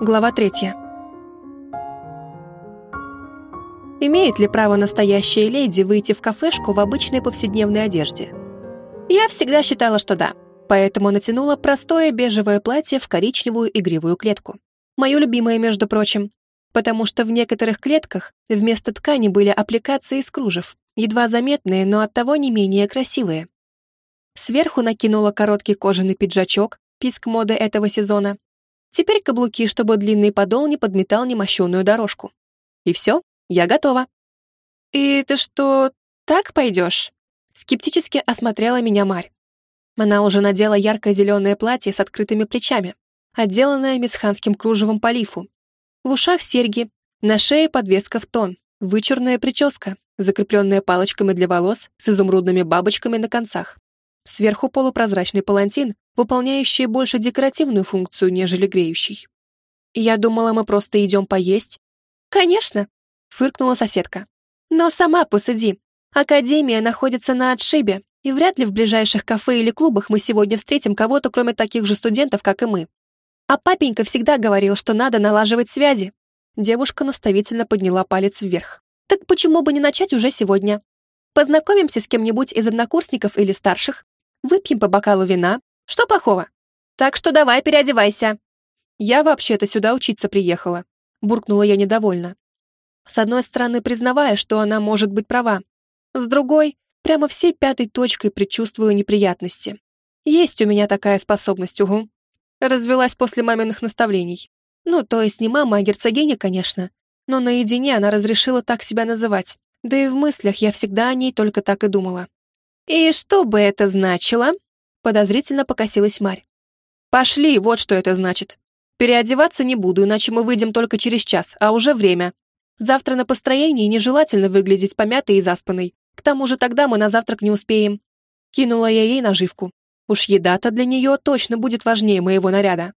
Глава третья. Имеет ли право настоящая леди выйти в кафешку в обычной повседневной одежде? Я всегда считала, что да, поэтому натянула простое бежевое платье в коричневую игривую клетку. Мое любимое, между прочим, потому что в некоторых клетках вместо ткани были аппликации из кружев, едва заметные, но оттого не менее красивые. Сверху накинула короткий кожаный пиджачок, писк моды этого сезона, Теперь каблуки, чтобы длинный подол не подметал немощенную дорожку. И все, я готова. «И ты что, так пойдешь?» Скептически осмотрела меня Марь. Она уже надела ярко-зеленое платье с открытыми плечами, отделанное месханским кружевом по лифу. В ушах серьги, на шее подвеска в тон, вычурная прическа, закрепленная палочками для волос с изумрудными бабочками на концах. Сверху полупрозрачный палантин, выполняющий больше декоративную функцию, нежели греющий. Я думала, мы просто идем поесть. Конечно, фыркнула соседка. Но сама посуди. Академия находится на отшибе, и вряд ли в ближайших кафе или клубах мы сегодня встретим кого-то, кроме таких же студентов, как и мы. А папенька всегда говорил, что надо налаживать связи. Девушка наставительно подняла палец вверх. Так почему бы не начать уже сегодня? Познакомимся с кем-нибудь из однокурсников или старших, Выпьем по бокалу вина. Что плохого? Так что давай переодевайся. Я вообще-то сюда учиться приехала. Буркнула я недовольно. С одной стороны, признавая, что она может быть права. С другой, прямо всей пятой точкой предчувствую неприятности. Есть у меня такая способность, угу. Развелась после маминых наставлений. Ну, то есть не мама, а герцогиня, конечно. Но наедине она разрешила так себя называть. Да и в мыслях я всегда о ней только так и думала. «И что бы это значило?» Подозрительно покосилась Марь. «Пошли, вот что это значит. Переодеваться не буду, иначе мы выйдем только через час, а уже время. Завтра на построении нежелательно выглядеть помятой и заспанной. К тому же тогда мы на завтрак не успеем». Кинула я ей наживку. Уж еда-то для нее точно будет важнее моего наряда.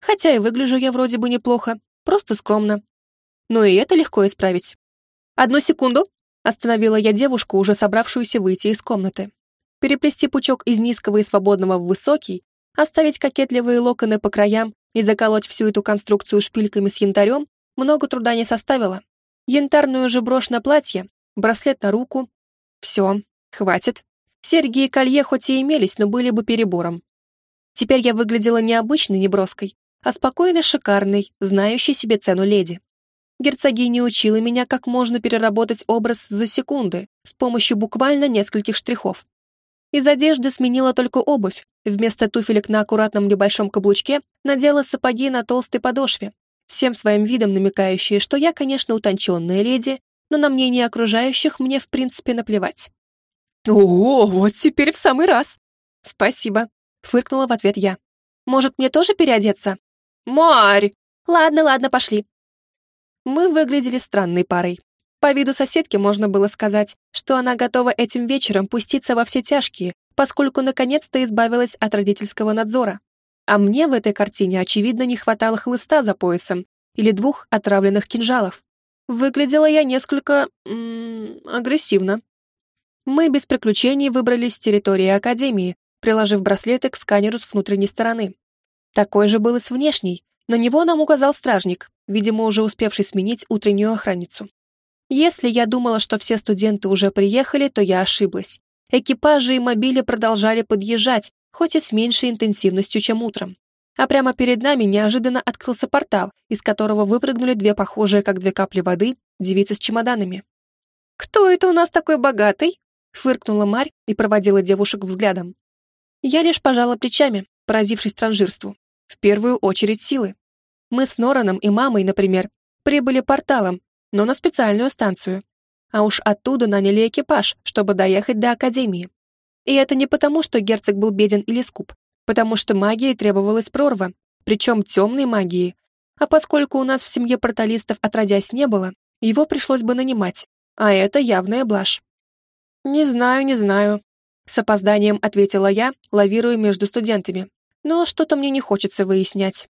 Хотя и выгляжу я вроде бы неплохо, просто скромно. Но и это легко исправить. «Одну секунду!» Остановила я девушку, уже собравшуюся выйти из комнаты. Переплести пучок из низкого и свободного в высокий, оставить кокетливые локоны по краям и заколоть всю эту конструкцию шпильками с янтарем много труда не составило. Янтарную же брошь на платье, браслет на руку. Все, хватит. Серьги и колье хоть и имелись, но были бы перебором. Теперь я выглядела не обычной неброской, а спокойной, шикарной, знающей себе цену леди. Герцогиня учила меня, как можно переработать образ за секунды с помощью буквально нескольких штрихов. Из одежды сменила только обувь, вместо туфелек на аккуратном небольшом каблучке надела сапоги на толстой подошве, всем своим видом намекающие, что я, конечно, утонченная леди, но на мнение окружающих мне в принципе наплевать. «О, вот теперь в самый раз!» «Спасибо», — фыркнула в ответ я. «Может, мне тоже переодеться?» «Марь!» «Ладно, ладно, пошли. Мы выглядели странной парой. По виду соседки можно было сказать, что она готова этим вечером пуститься во все тяжкие, поскольку наконец-то избавилась от родительского надзора. А мне в этой картине, очевидно, не хватало хлыста за поясом или двух отравленных кинжалов. Выглядела я несколько... М -м, агрессивно. Мы без приключений выбрались с территории Академии, приложив браслеты к сканеру с внутренней стороны. Такой же был и с внешней, на него нам указал стражник, видимо, уже успевший сменить утреннюю охранницу. Если я думала, что все студенты уже приехали, то я ошиблась. Экипажи и мобили продолжали подъезжать, хоть и с меньшей интенсивностью, чем утром. А прямо перед нами неожиданно открылся портал, из которого выпрыгнули две похожие, как две капли воды, девицы с чемоданами. «Кто это у нас такой богатый?» фыркнула Марь и проводила девушек взглядом. Я лишь пожала плечами, поразившись транжирству. В первую очередь силы. Мы с Нораном и мамой, например, прибыли порталом, но на специальную станцию. А уж оттуда наняли экипаж, чтобы доехать до Академии. И это не потому, что герцог был беден или скуп, потому что магии требовалась прорва, причем темной магии. А поскольку у нас в семье порталистов отродясь не было, его пришлось бы нанимать, а это явная блажь. «Не знаю, не знаю», — с опозданием ответила я, лавируя между студентами но что-то мне не хочется выяснять.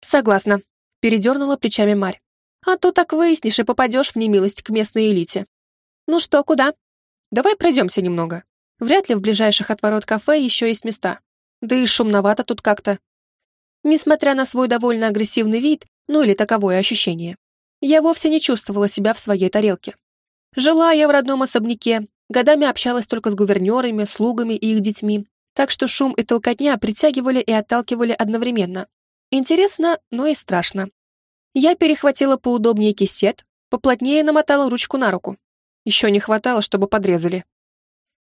Согласна, передернула плечами Марь. А то так выяснишь и попадешь в немилость к местной элите. Ну что, куда? Давай пройдемся немного. Вряд ли в ближайших от ворот кафе еще есть места. Да и шумновато тут как-то. Несмотря на свой довольно агрессивный вид, Ну или таковое ощущение. Я вовсе не чувствовала себя в своей тарелке. Жила я в родном особняке, годами общалась только с гувернерами, слугами и их детьми, так что шум и толкотня притягивали и отталкивали одновременно. Интересно, но и страшно. Я перехватила поудобнее кисет, поплотнее намотала ручку на руку. Еще не хватало, чтобы подрезали.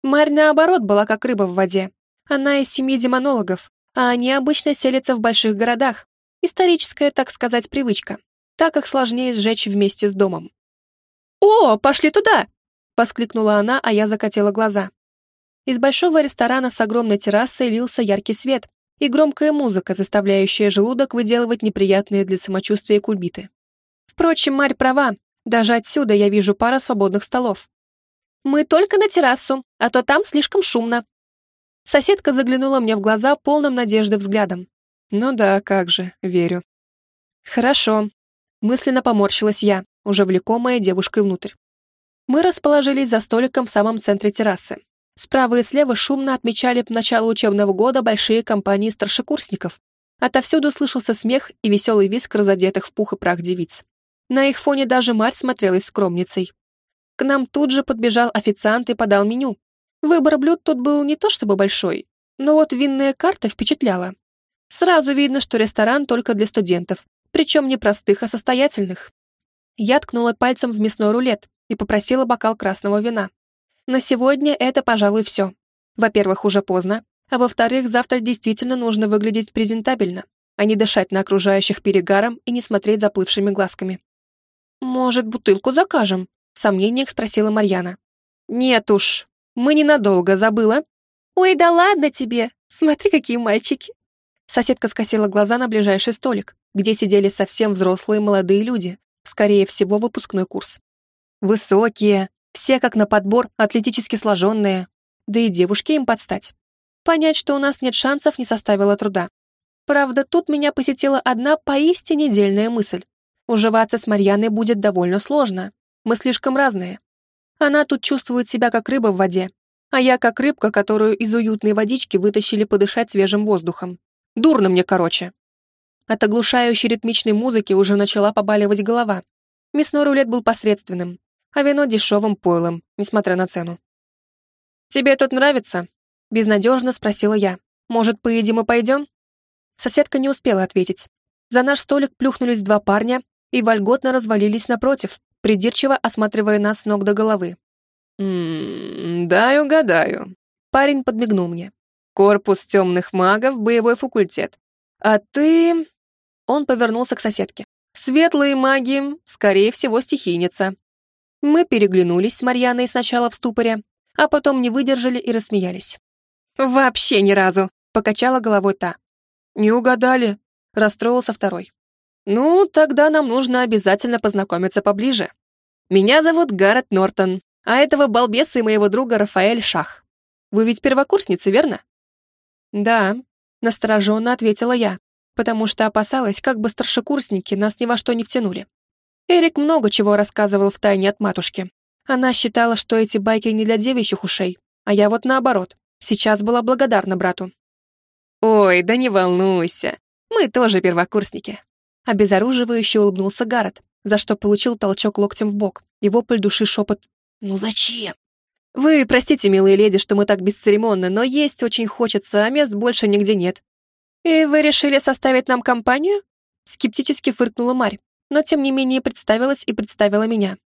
Марь, наоборот, была как рыба в воде. Она из семьи демонологов, а они обычно селятся в больших городах. Историческая, так сказать, привычка, так как сложнее сжечь вместе с домом. «О, пошли туда!» — воскликнула она, а я закатила глаза. Из большого ресторана с огромной террасой лился яркий свет и громкая музыка, заставляющая желудок выделывать неприятные для самочувствия кульбиты. Впрочем, Марь права, даже отсюда я вижу пара свободных столов. «Мы только на террасу, а то там слишком шумно». Соседка заглянула мне в глаза полным надежды взглядом. «Ну да, как же, верю». «Хорошо», — мысленно поморщилась я, уже влекомая девушкой внутрь. Мы расположились за столиком в самом центре террасы. Справа и слева шумно отмечали начало учебного года большие компании старшекурсников. Отовсюду слышался смех и веселый визг разодетых в пух и прах девиц. На их фоне даже Марь смотрелась скромницей. К нам тут же подбежал официант и подал меню. Выбор блюд тут был не то чтобы большой, но вот винная карта впечатляла. Сразу видно, что ресторан только для студентов, причем не простых, а состоятельных. Я ткнула пальцем в мясной рулет и попросила бокал красного вина. На сегодня это, пожалуй, все. Во-первых, уже поздно, а во-вторых, завтра действительно нужно выглядеть презентабельно, а не дышать на окружающих перегаром и не смотреть заплывшими глазками. «Может, бутылку закажем?» — в сомнениях спросила Марьяна. «Нет уж, мы ненадолго, забыла?» «Ой, да ладно тебе! Смотри, какие мальчики!» Соседка скосила глаза на ближайший столик, где сидели совсем взрослые молодые люди, скорее всего, выпускной курс. Высокие, все как на подбор, атлетически сложенные, да и девушки им подстать. Понять, что у нас нет шансов, не составило труда. Правда, тут меня посетила одна поистине дельная мысль. Уживаться с Марьяной будет довольно сложно. Мы слишком разные. Она тут чувствует себя как рыба в воде, а я как рыбка, которую из уютной водички вытащили подышать свежим воздухом. Дурно мне, короче. От оглушающей ритмичной музыки уже начала побаливать голова. Мясной рулет был посредственным, а вино дешевым пойлом, несмотря на цену. «Тебе тут нравится?» — безнадежно спросила я. «Может, поедим и пойдем?» Соседка не успела ответить. За наш столик плюхнулись два парня и вольготно развалились напротив, придирчиво осматривая нас с ног до головы. «М-м, дай угадаю». Парень подмигнул мне. «Корпус темных магов, боевой факультет. А ты...» Он повернулся к соседке. «Светлые маги, скорее всего, стихийница». Мы переглянулись с Марьяной сначала в ступоре, а потом не выдержали и рассмеялись. «Вообще ни разу!» — покачала головой та. «Не угадали», — расстроился второй. «Ну, тогда нам нужно обязательно познакомиться поближе. Меня зовут Гаррет Нортон, а этого балбеса и моего друга Рафаэль Шах. Вы ведь первокурсницы, верно?» «Да», — настороженно ответила я, потому что опасалась, как бы старшекурсники нас ни во что не втянули. Эрик много чего рассказывал в тайне от матушки. Она считала, что эти байки не для девичьих ушей, а я вот наоборот, сейчас была благодарна брату. «Ой, да не волнуйся, мы тоже первокурсники», Обезоруживающе улыбнулся Гаррет, за что получил толчок локтем в бок и вопль души шепот «Ну зачем?» «Вы простите, милые леди, что мы так бесцеремонны, но есть очень хочется, а мест больше нигде нет». «И вы решили составить нам компанию?» Скептически фыркнула Марь, но тем не менее представилась и представила меня.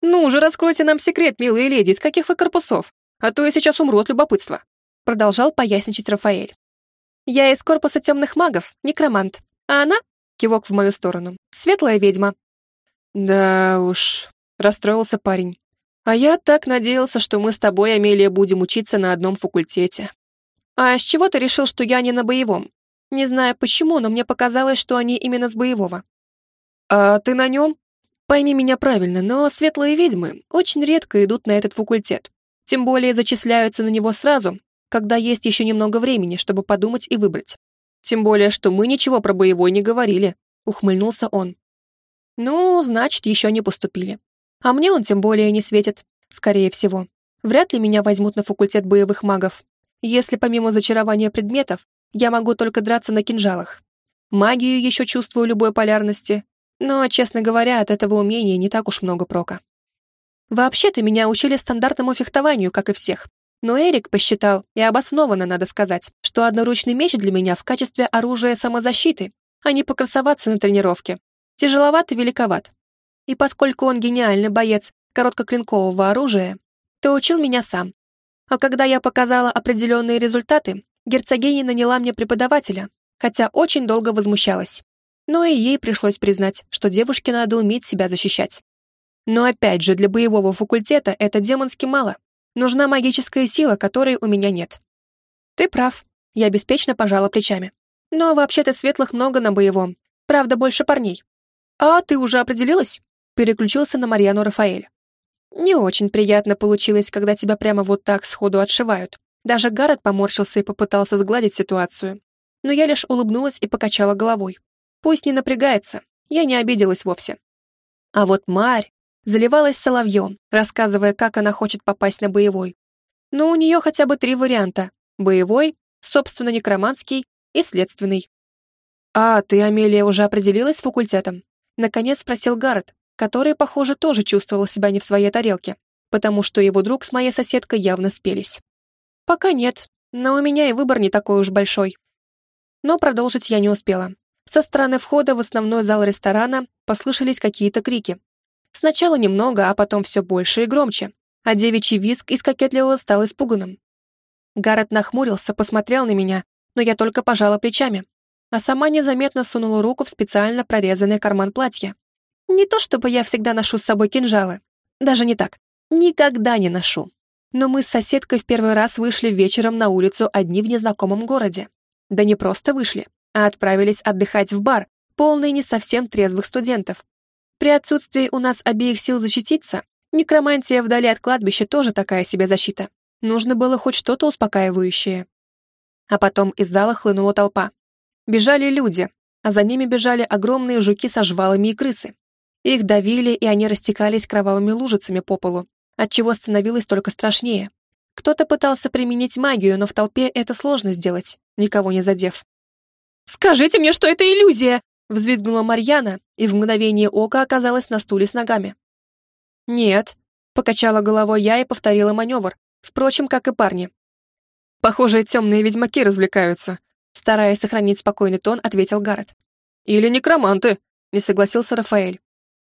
«Ну уже раскройте нам секрет, милые леди, из каких вы корпусов, а то я сейчас умру от любопытства», продолжал поясничать Рафаэль. «Я из корпуса темных магов, некромант, а она Кивок в мою сторону. «Светлая ведьма». «Да уж», — расстроился парень. «А я так надеялся, что мы с тобой, Амелия, будем учиться на одном факультете». «А с чего ты решил, что я не на боевом? Не знаю почему, но мне показалось, что они именно с боевого». «А ты на нем?» «Пойми меня правильно, но светлые ведьмы очень редко идут на этот факультет. Тем более зачисляются на него сразу, когда есть еще немного времени, чтобы подумать и выбрать. Тем более, что мы ничего про боевой не говорили», — ухмыльнулся он. «Ну, значит, еще не поступили. А мне он тем более не светит, скорее всего. Вряд ли меня возьмут на факультет боевых магов, если помимо зачарования предметов я могу только драться на кинжалах. магию еще чувствую любой полярности, но, честно говоря, от этого умения не так уж много прока. Вообще-то меня учили стандартному фехтованию, как и всех. Но Эрик посчитал, и обоснованно, надо сказать, что одноручный меч для меня в качестве оружия самозащиты, а не покрасоваться на тренировке. Тяжеловат и великоват. И поскольку он гениальный боец короткоклинкового оружия, то учил меня сам. А когда я показала определенные результаты, герцогиня наняла мне преподавателя, хотя очень долго возмущалась. Но и ей пришлось признать, что девушке надо уметь себя защищать. Но опять же, для боевого факультета это демонски мало. Нужна магическая сила, которой у меня нет. Ты прав. Я беспечно пожала плечами. Но вообще-то светлых много на боевом. Правда, больше парней. А ты уже определилась? Переключился на Марьяну Рафаэль. Не очень приятно получилось, когда тебя прямо вот так сходу отшивают. Даже Гаррет поморщился и попытался сгладить ситуацию. Но я лишь улыбнулась и покачала головой. Пусть не напрягается, я не обиделась вовсе. А вот Марь заливалась соловьем, рассказывая, как она хочет попасть на боевой. Но у нее хотя бы три варианта. Боевой, собственно, некроманский и следственный. «А ты, Амелия, уже определилась с факультетом?» Наконец спросил Гаррет, который, похоже, тоже чувствовал себя не в своей тарелке, потому что его друг с моей соседкой явно спелись. «Пока нет, но у меня и выбор не такой уж большой». Но продолжить я не успела. Со стороны входа в основной зал ресторана послышались какие-то крики. Сначала немного, а потом все больше и громче, а девичий визг из кокетливого стал испуганным. Гаррет нахмурился, посмотрел на меня, но я только пожала плечами, а сама незаметно сунула руку в специально прорезанный карман платья. Не то чтобы я всегда ношу с собой кинжалы. Даже не так. Никогда не ношу. Но мы с соседкой в первый раз вышли вечером на улицу одни в незнакомом городе. Да не просто вышли, а отправились отдыхать в бар, полный не совсем трезвых студентов. При отсутствии у нас обеих сил защититься, некромантия вдали от кладбища тоже такая себе защита. Нужно было хоть что-то успокаивающее. А потом из зала хлынула толпа. Бежали люди, а за ними бежали огромные жуки со жвалами и крысы. Их давили, и они растекались кровавыми лужицами по полу, отчего становилось только страшнее. Кто-то пытался применить магию, но в толпе это сложно сделать, никого не задев. «Скажите мне, что это иллюзия!» взвизгнула Марьяна и в мгновение ока оказалась на стуле с ногами. «Нет», — покачала головой я и повторила маневр, впрочем, как и парни. «Похоже, темные ведьмаки развлекаются», — стараясь сохранить спокойный тон, ответил Гаррет. «Или некроманты», — не согласился Рафаэль.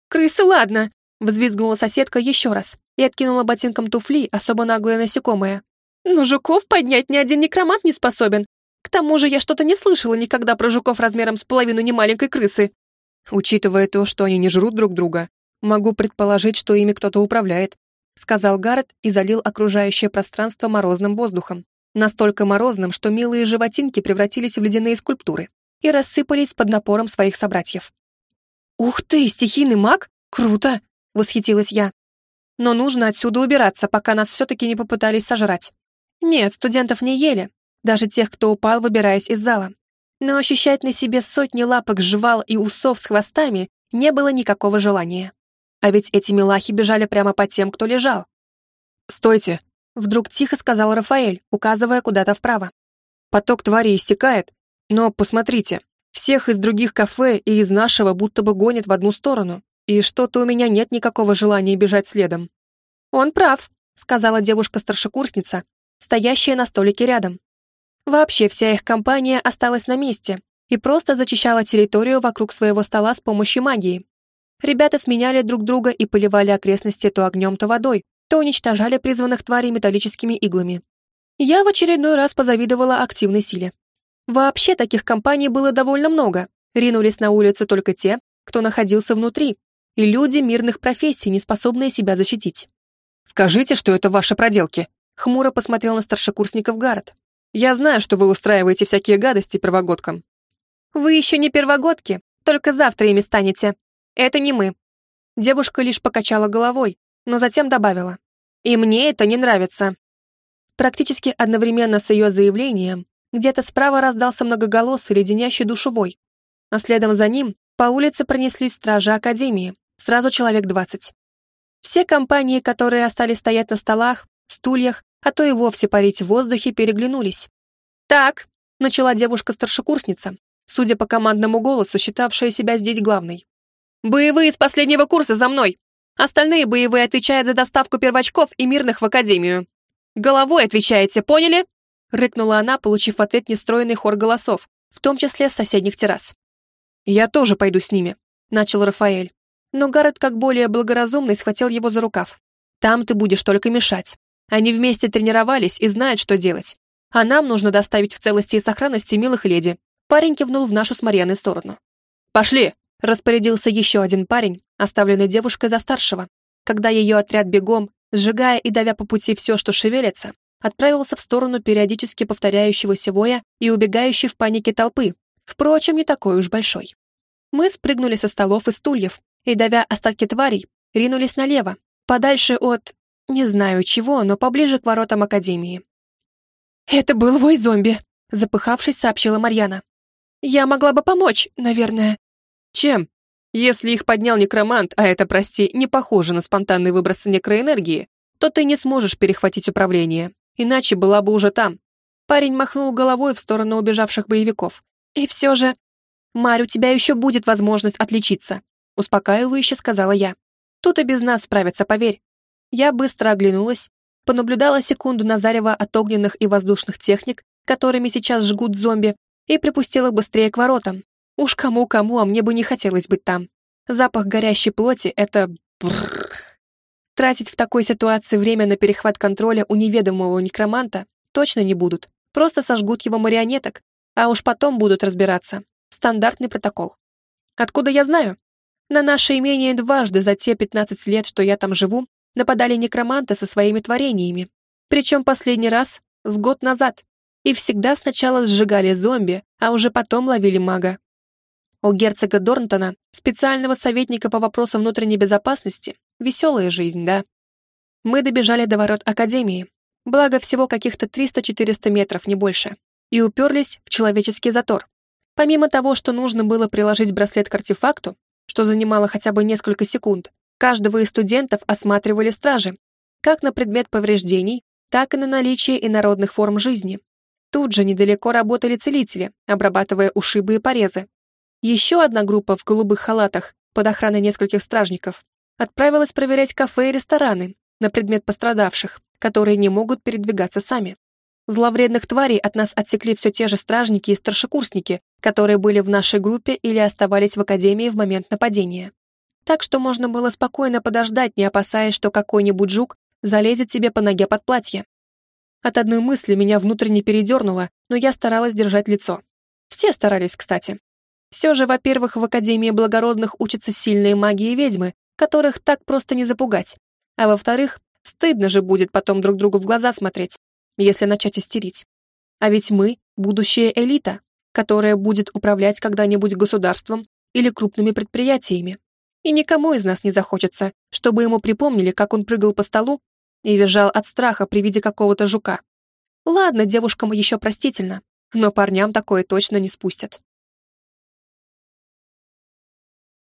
«Крысы, ладно!» — взвизгнула соседка еще раз и откинула ботинком туфли особо наглое насекомое. «Но жуков поднять ни один некромант не способен. К тому же я что-то не слышала никогда про жуков размером с половину немаленькой крысы. Учитывая то, что они не жрут друг друга, могу предположить, что ими кто-то управляет», — сказал Гаррет и залил окружающее пространство морозным воздухом. Настолько морозным, что милые животинки превратились в ледяные скульптуры и рассыпались под напором своих собратьев. «Ух ты, стихийный маг? Круто!» — восхитилась я. «Но нужно отсюда убираться, пока нас все-таки не попытались сожрать. Нет, студентов не ели, даже тех, кто упал, выбираясь из зала. Но ощущать на себе сотни лапок, жвал и усов с хвостами не было никакого желания. А ведь эти милахи бежали прямо по тем, кто лежал. «Стойте!» — вдруг тихо сказал Рафаэль, указывая куда-то вправо. «Поток твари иссякает, но посмотрите, всех из других кафе и из нашего будто бы гонят в одну сторону, и что-то у меня нет никакого желания бежать следом». «Он прав», — сказала девушка-старшекурсница, стоящая на столике рядом. Вообще вся их компания осталась на месте и просто зачищала территорию вокруг своего стола с помощью магии. Ребята сменяли друг друга и поливали окрестности то огнем, то водой, то уничтожали призванных тварей металлическими иглами. Я в очередной раз позавидовала активной силе. Вообще таких компаний было довольно много. Ринулись на улицу только те, кто находился внутри, и люди мирных профессий, не способные себя защитить. «Скажите, что это ваши проделки», — хмуро посмотрел на старшекурсников Гаррет. «Я знаю, что вы устраиваете всякие гадости первогодкам». «Вы еще не первогодки, только завтра ими станете. Это не мы». Девушка лишь покачала головой, но затем добавила. «И мне это не нравится». Практически одновременно с ее заявлением где-то справа раздался многоголосый леденящий душевой, а следом за ним по улице пронеслись стражи Академии, сразу человек двадцать. Все компании, которые остались стоять на столах, стульях, а то и вовсе парить в воздухе, переглянулись. «Так», — начала девушка-старшекурсница, судя по командному голосу, считавшая себя здесь главной. «Боевые с последнего курса за мной! Остальные боевые отвечают за доставку первочков и мирных в академию. Головой отвечаете, поняли?» Рыкнула она, получив ответ нестроенный хор голосов, в том числе с соседних террас. «Я тоже пойду с ними», — начал Рафаэль. Но Гаррет, как более благоразумный, схватил его за рукав. «Там ты будешь только мешать. Они вместе тренировались и знают, что делать. А нам нужно доставить в целости и сохранности милых леди». Парень кивнул в нашу с Марьяной сторону. «Пошли!» — распорядился еще один парень, оставленный девушкой за старшего, когда ее отряд бегом, сжигая и давя по пути все, что шевелится, отправился в сторону периодически повторяющегося воя и убегающей в панике толпы, впрочем, не такой уж большой. Мы спрыгнули со столов и стульев и, давя остатки тварей, ринулись налево, подальше от... не знаю чего, но поближе к воротам Академии. «Это был вой зомби», — запыхавшись, сообщила Марьяна. «Я могла бы помочь, наверное». «Чем? Если их поднял некромант, а это, прости, не похоже на спонтанный выброс некроэнергии, то ты не сможешь перехватить управление, иначе была бы уже там». Парень махнул головой в сторону убежавших боевиков. «И все же...» «Марь, у тебя еще будет возможность отличиться», — успокаивающе сказала я. «Тут и без нас справятся, поверь». Я быстро оглянулась, понаблюдала секунду на зарево от огненных и воздушных техник, которыми сейчас жгут зомби, и припустила быстрее к воротам. Уж кому-кому, а мне бы не хотелось быть там. Запах горящей плоти — это... Бррр. Тратить в такой ситуации время на перехват контроля у неведомого некроманта точно не будут. Просто сожгут его марионеток, а уж потом будут разбираться. Стандартный протокол. Откуда я знаю? На наше имение дважды за те 15 лет, что я там живу, нападали некроманты со своими творениями. Причем последний раз с год назад. И всегда сначала сжигали зомби, а уже потом ловили мага. У герцога Дорнтона, специального советника по вопросам внутренней безопасности, веселая жизнь, да? Мы добежали до ворот Академии, благо всего каких-то 300-400 метров, не больше, и уперлись в человеческий затор. Помимо того, что нужно было приложить браслет к артефакту, что занимало хотя бы несколько секунд, Каждого из студентов осматривали стражи, как на предмет повреждений, так и на наличие инородных форм жизни. Тут же недалеко работали целители, обрабатывая ушибы и порезы. Еще одна группа в голубых халатах, под охраной нескольких стражников, отправилась проверять кафе и рестораны на предмет пострадавших, которые не могут передвигаться сами. Зловредных тварей от нас отсекли все те же стражники и старшекурсники, которые были в нашей группе или оставались в академии в момент нападения так что можно было спокойно подождать, не опасаясь, что какой-нибудь жук залезет тебе по ноге под платье. От одной мысли меня внутренне передернуло, но я старалась держать лицо. Все старались, кстати. Все же, во-первых, в Академии Благородных учатся сильные маги и ведьмы, которых так просто не запугать. А во-вторых, стыдно же будет потом друг другу в глаза смотреть, если начать истерить. А ведь мы — будущая элита, которая будет управлять когда-нибудь государством или крупными предприятиями и никому из нас не захочется, чтобы ему припомнили, как он прыгал по столу и визжал от страха при виде какого-то жука. Ладно, девушкам еще простительно, но парням такое точно не спустят.